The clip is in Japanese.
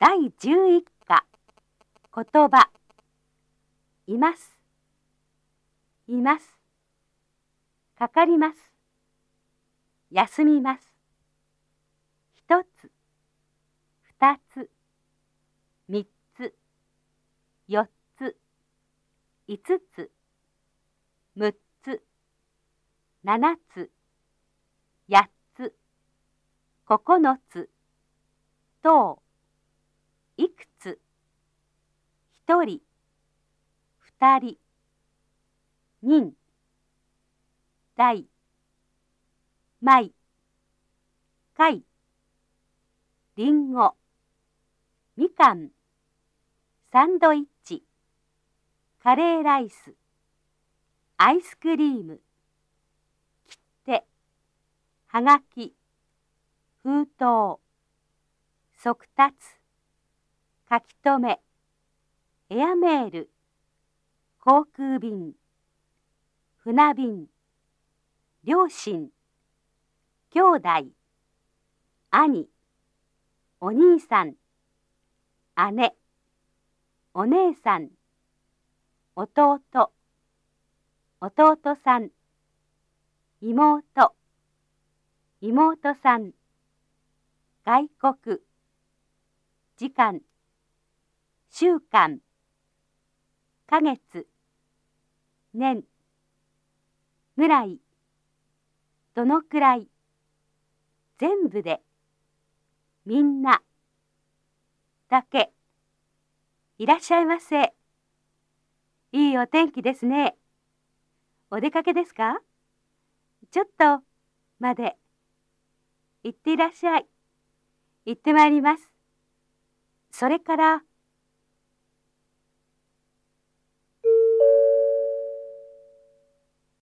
第11課。言葉。います。います。かかります。休みます。一つ。二つ。三つ。四つ。五つ。六つ。七つ。八つ。九つ。等いくつ？一人。二人。人。大。米貝りんご。みかん。サンドイッチ。カレーライス。アイスクリーム。切手。はがき。封筒。速達。書き留め。エアメール。航空便。船便。両親。兄弟。兄。お兄さん。姉。お姉さん。弟。弟さん。妹。妹さん。外国。時間。週間。ヶ月。年。ぐらいどのくらい。全部で。みんな。だけ。いらっしゃいませ。いいお天気ですね。お出かけですか？ちょっと。まで。行っていらっしゃい。行ってまいります。それから。